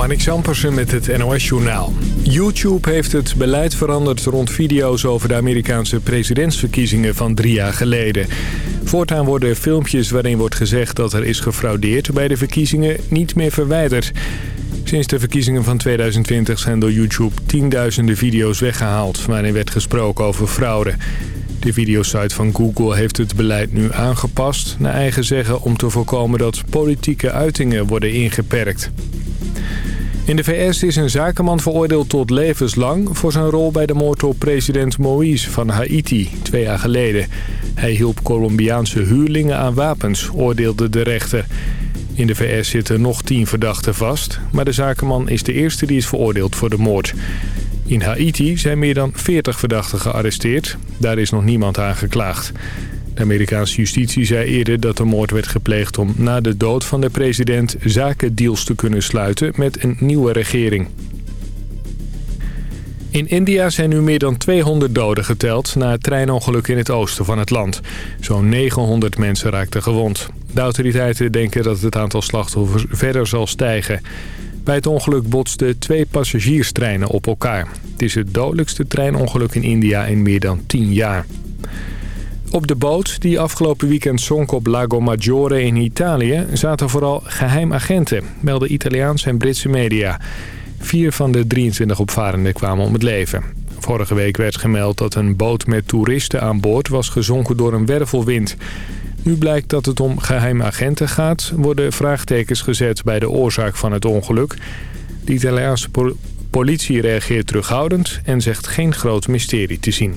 Marnik Zampersen met het NOS-journaal. YouTube heeft het beleid veranderd rond video's over de Amerikaanse presidentsverkiezingen van drie jaar geleden. Voortaan worden filmpjes waarin wordt gezegd dat er is gefraudeerd bij de verkiezingen niet meer verwijderd. Sinds de verkiezingen van 2020 zijn door YouTube tienduizenden video's weggehaald... waarin werd gesproken over fraude. De videosite van Google heeft het beleid nu aangepast... naar eigen zeggen om te voorkomen dat politieke uitingen worden ingeperkt. In de VS is een zakenman veroordeeld tot levenslang... voor zijn rol bij de moord op president Moïse van Haiti twee jaar geleden. Hij hielp Colombiaanse huurlingen aan wapens, oordeelde de rechter. In de VS zitten nog tien verdachten vast... maar de zakenman is de eerste die is veroordeeld voor de moord. In Haiti zijn meer dan 40 verdachten gearresteerd. Daar is nog niemand aangeklaagd. De Amerikaanse justitie zei eerder dat de moord werd gepleegd om na de dood van de president zakendeals te kunnen sluiten met een nieuwe regering. In India zijn nu meer dan 200 doden geteld na het treinongeluk in het oosten van het land. Zo'n 900 mensen raakten gewond. De autoriteiten denken dat het aantal slachtoffers verder zal stijgen. Bij het ongeluk botsten twee passagierstreinen op elkaar. Het is het dodelijkste treinongeluk in India in meer dan 10 jaar. Op de boot die afgelopen weekend zonk op Lago Maggiore in Italië... zaten vooral geheimagenten, melden Italiaanse en Britse media. Vier van de 23 opvarenden kwamen om het leven. Vorige week werd gemeld dat een boot met toeristen aan boord was gezonken door een wervelwind. Nu blijkt dat het om geheimagenten gaat, worden vraagtekens gezet bij de oorzaak van het ongeluk. De Italiaanse politie reageert terughoudend en zegt geen groot mysterie te zien.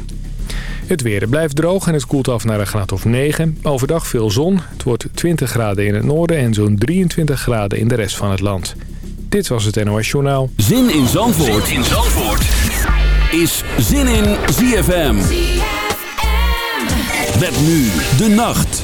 Het weer blijft droog en het koelt af naar een graad of 9. Overdag veel zon. Het wordt 20 graden in het noorden en zo'n 23 graden in de rest van het land. Dit was het NOS Journaal. Zin in Zandvoort, zin in Zandvoort. is Zin in ZFM. ZFM. Nu de nacht.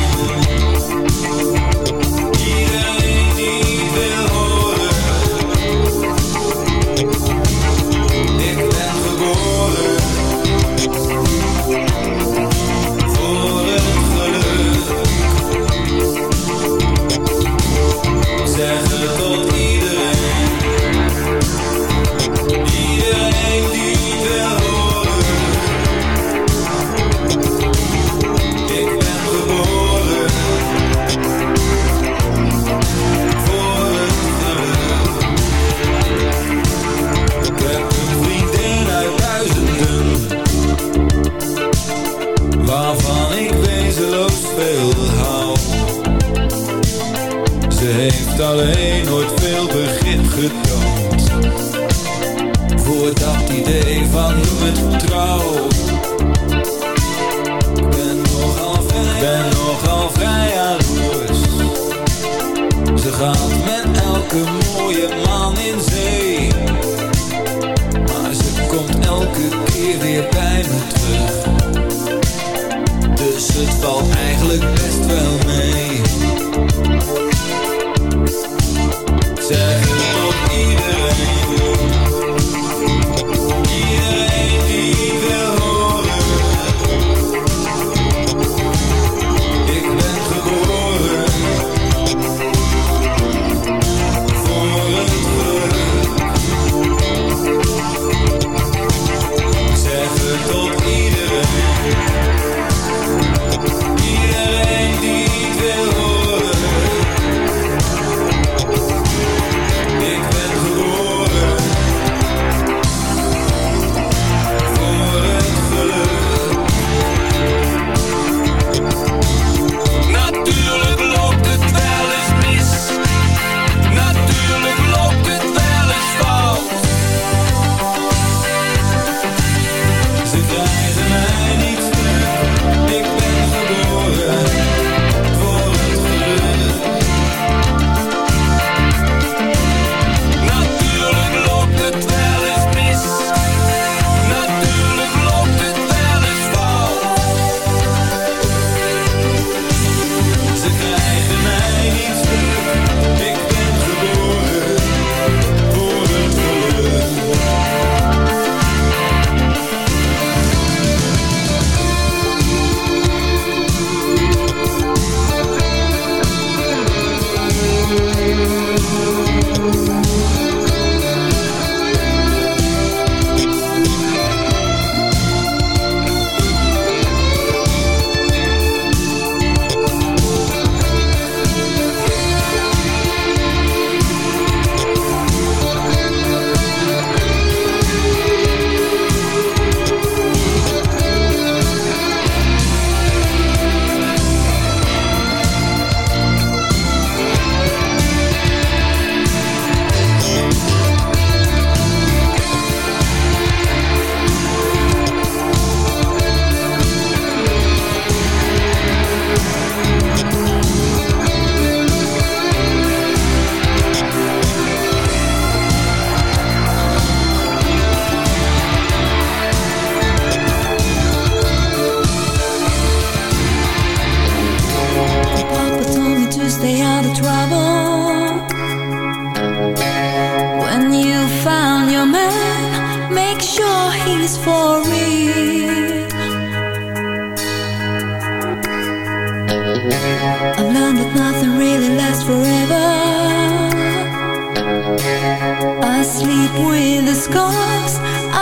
sleep with the scars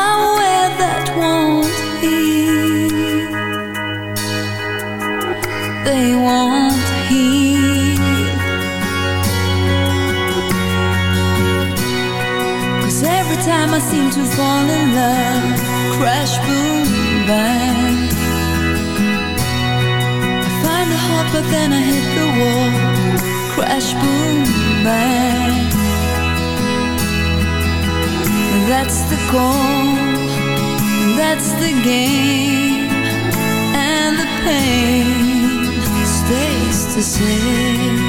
I wear that won't heal. They won't heal. Cause every time I seem to fall in love, crash, boom, bang. I find the heart, but then I hit the wall, crash, boom, bang. That's the goal, that's the game, and the pain stays the same.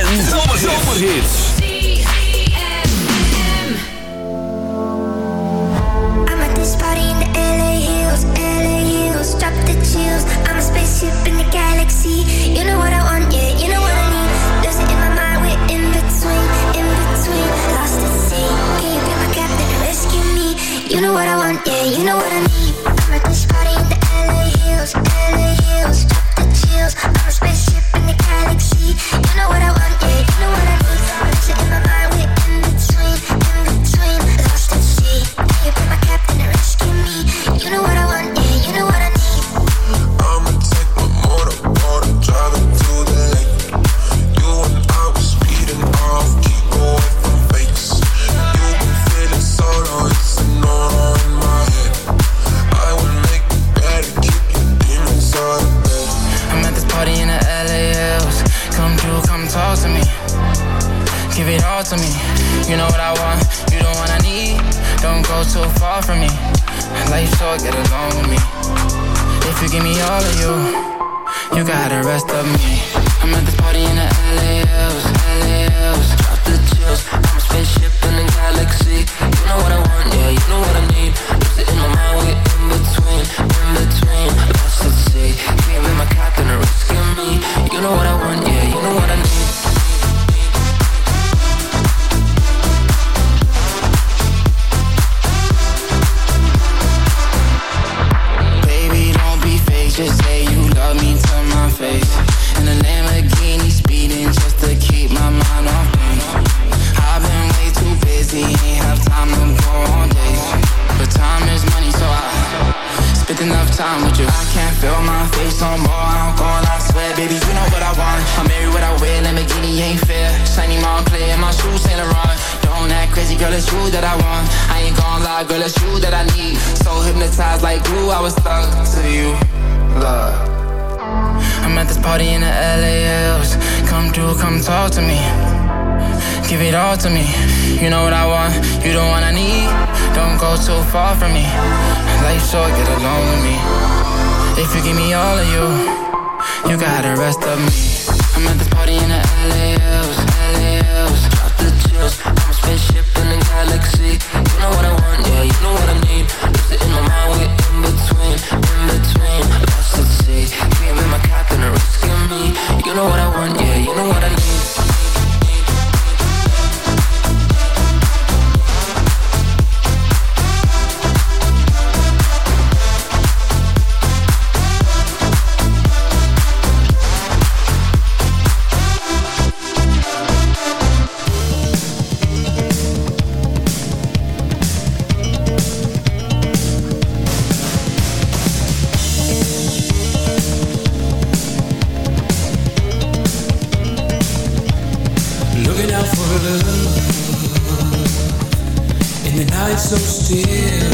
the night's so still.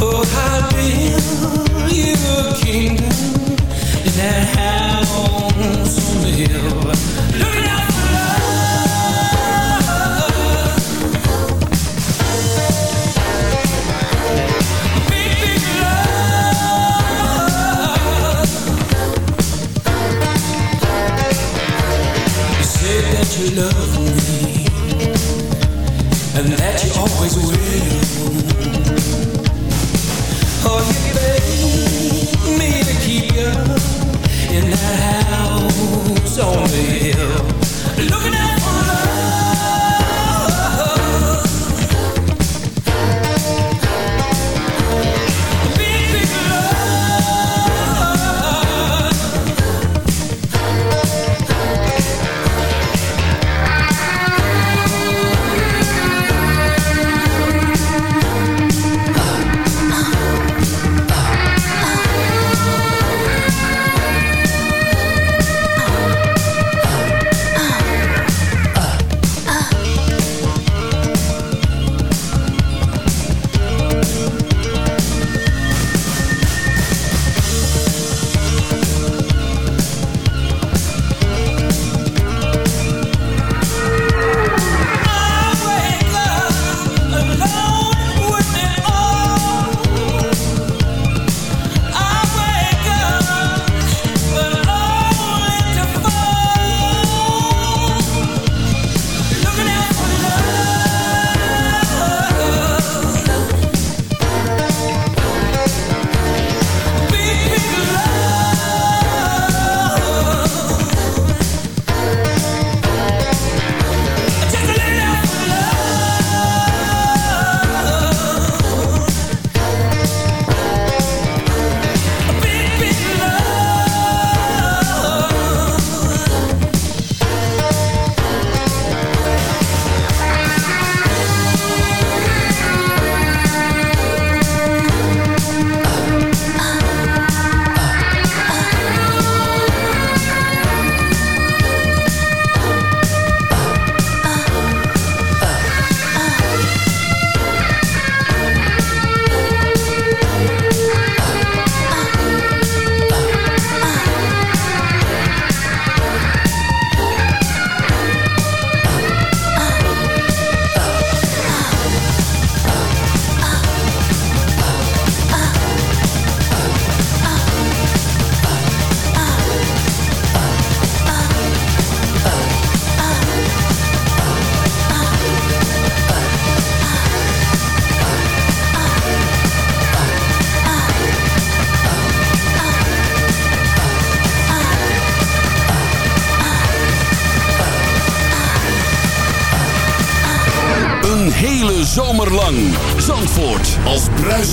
Oh, I build you a kingdom in that house on the hill.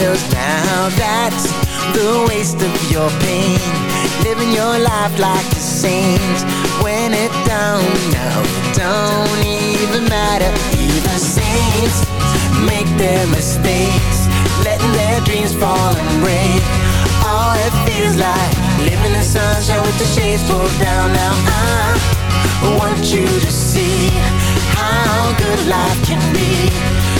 Shadows. Now that's the waste of your pain, living your life like a saint. When it don't, no, don't even matter. Even saints make their mistakes, letting their dreams fall and break. Oh, it feels like living in sunshine with the shades pulled down. Now I want you to see how good life can be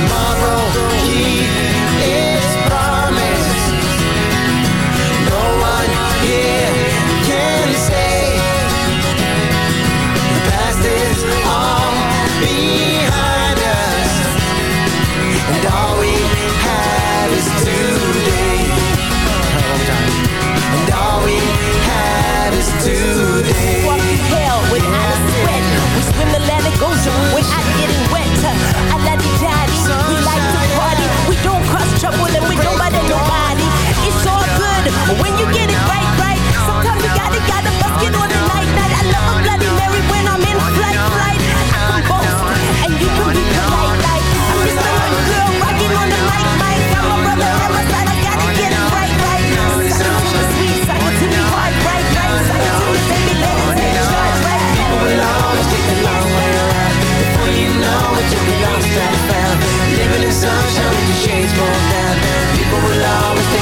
tomorrow. He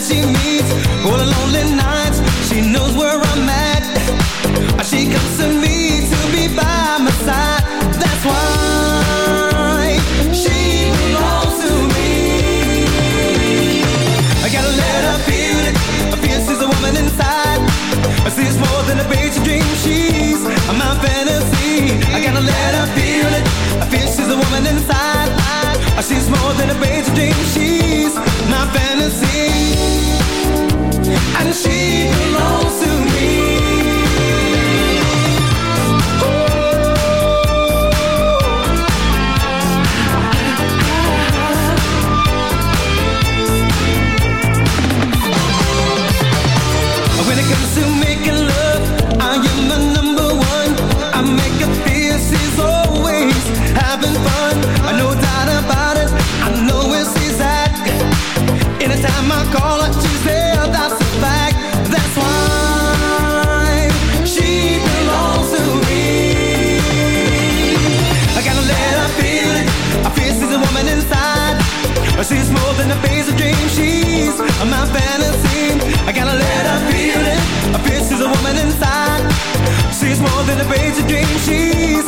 she needs. All the lonely nights. my fantasy. I gotta let her feel it. I feel she's a woman inside. She's more than a basic dream. She's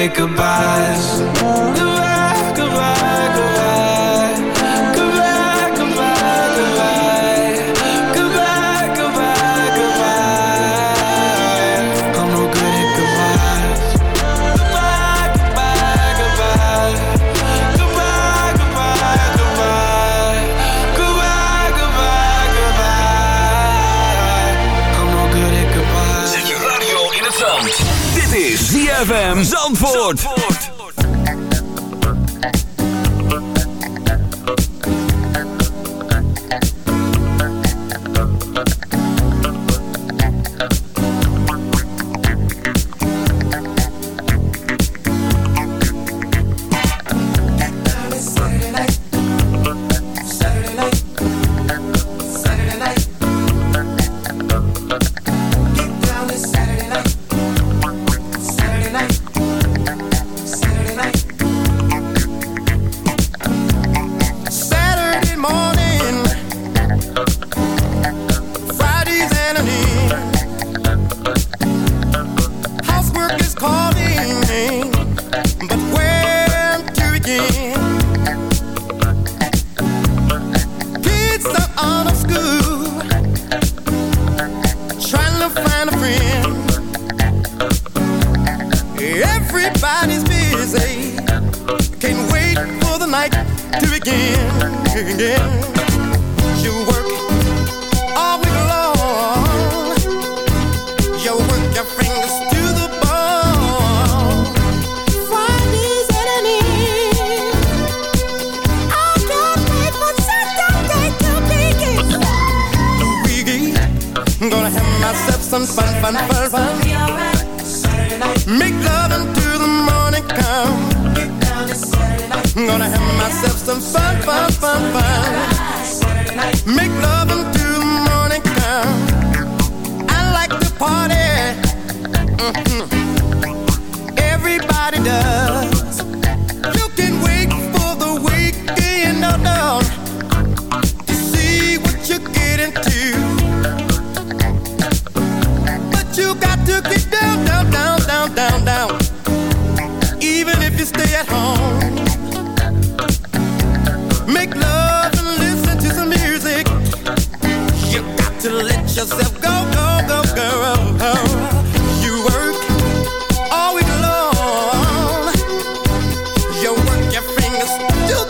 say goodbyes ZFM Zandvoort.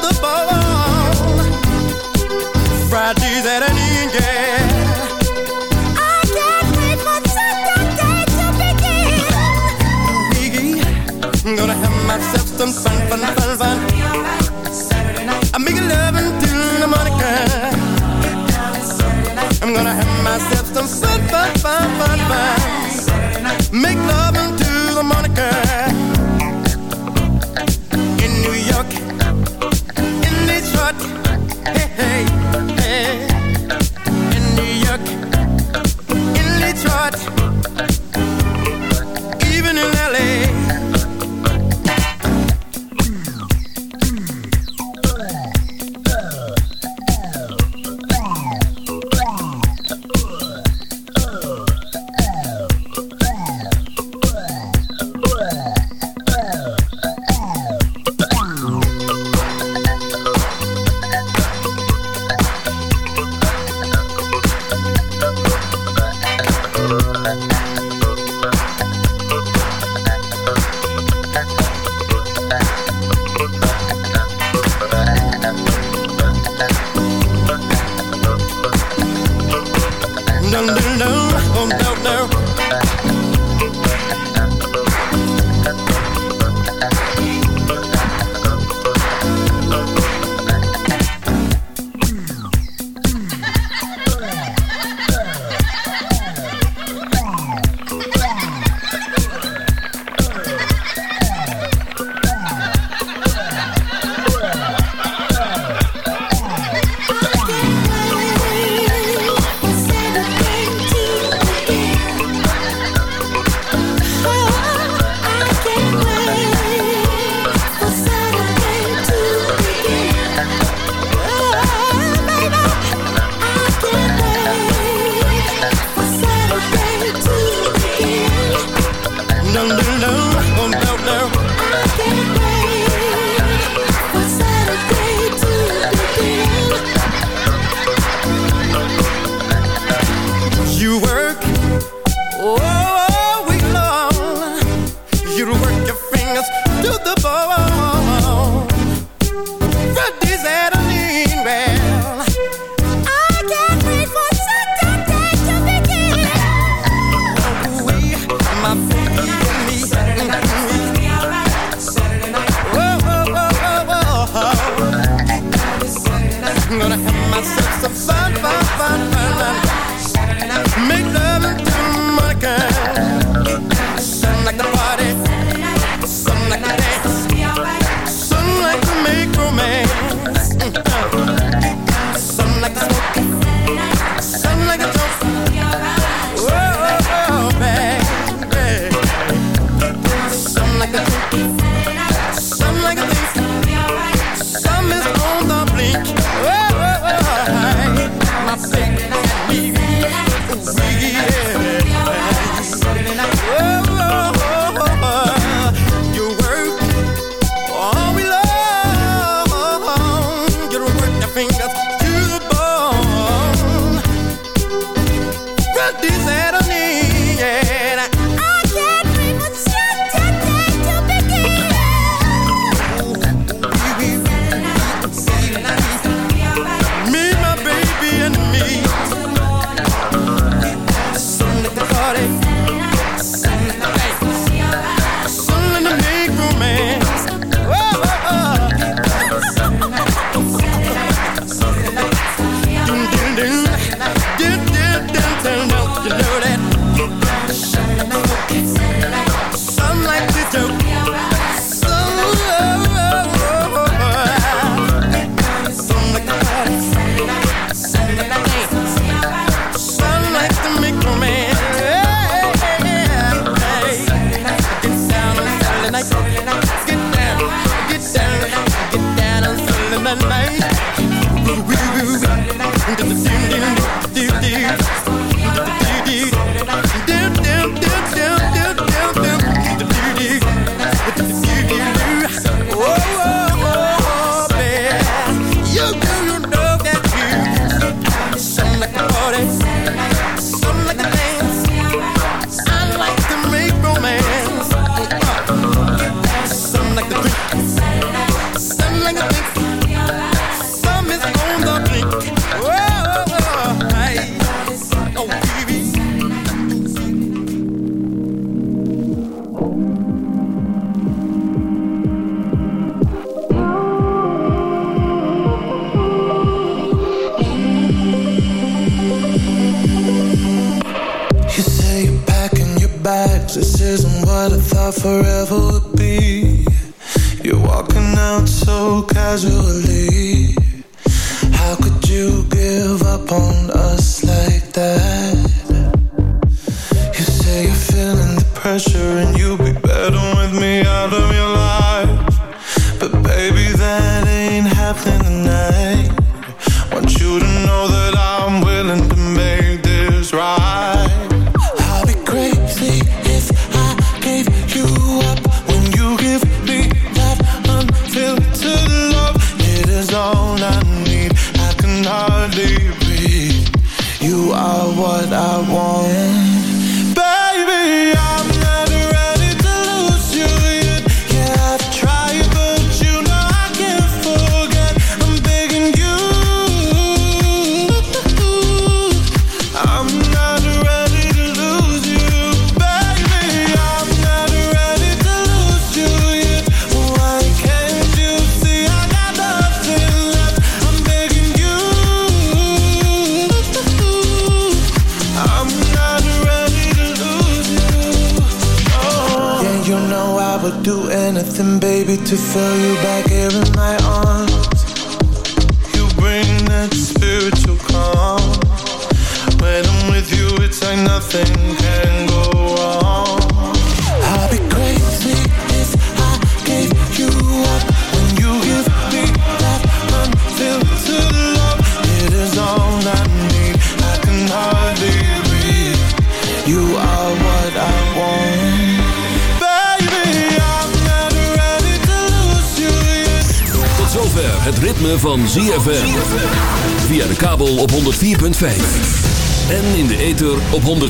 the ball. Fridays at an yeah. I can't wait for to begin. Gonna have myself some fun, fun, fun, fun. I'm love until the morning I'm gonna have myself some fun, fun, fun, fun, fun. pressure and you be